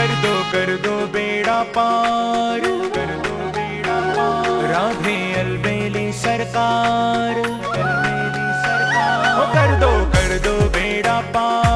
कर दो कर दो बेड़ा पार, कर दो बेड़ा पार। राधे अलबेली सरकार अलबेली सरकार कर दो कर दो बेड़ा पार।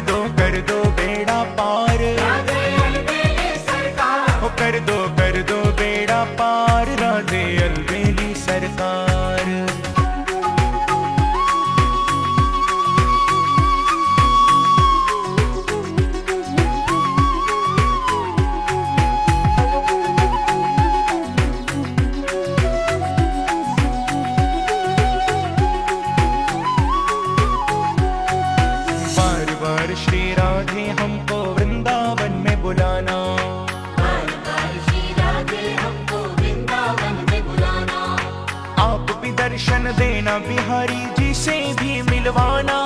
ਦੋ ਕਰ ਦੋ ਬੇੜਾ ਪਾਰ बार बार श्री राधे हमको वृंदावन में बुलाना। दर्शन देना बिहारी जी से भी मिलवाना।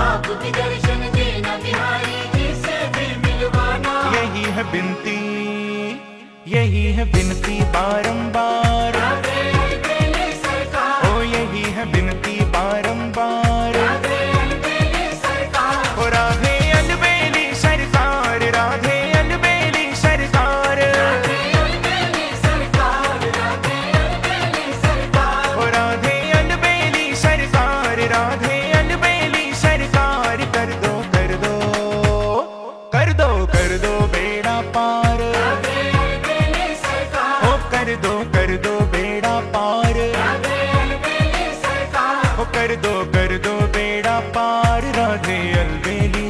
आप भी दर्शन देना बिहारी जी से भी मिलवाना। यही है बिनती यही है बिनती बारंबार।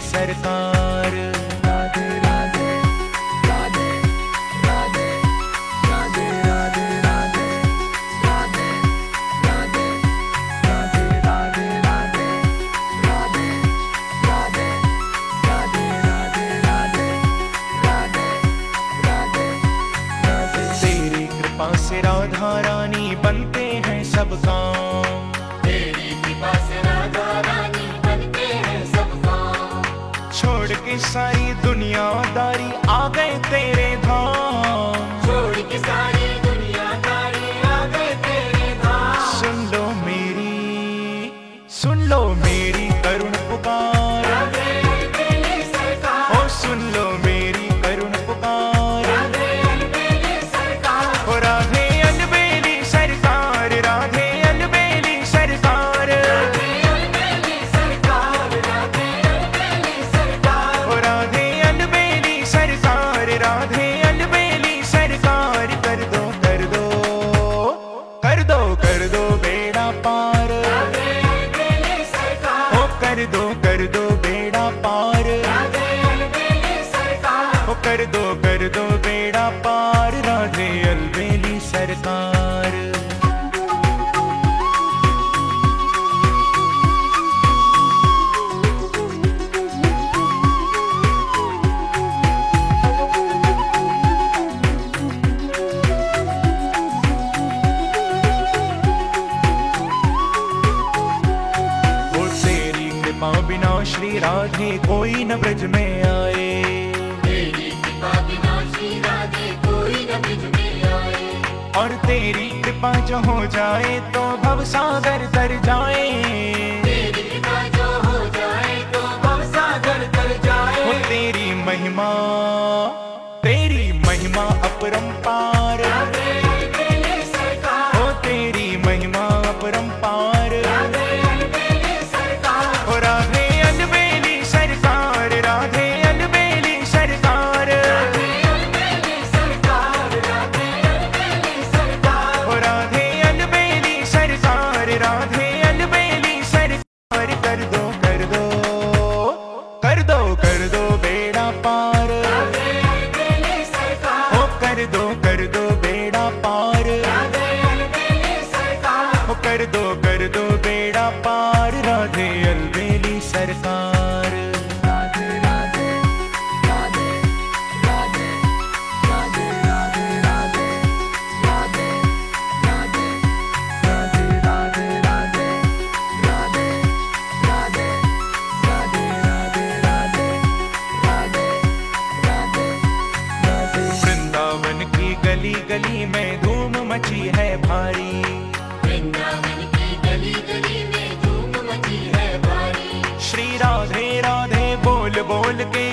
सरकार। छोड़ के सारी दुनियादारी आ गए तेरे धाम। सुन लो मेरी सुन लो मेरी करुण पुकार। दो बेड़ा पार। कर दो कर दो बेड़ा पार। राधे अलबेली सरकार। कृपा बिना श्री राधे, कोई न ब्रज में आए। और तेरी कृपा जो हो जाए तो भव सागर तर जाए। fun. श्री राधे राधे बोल बोल के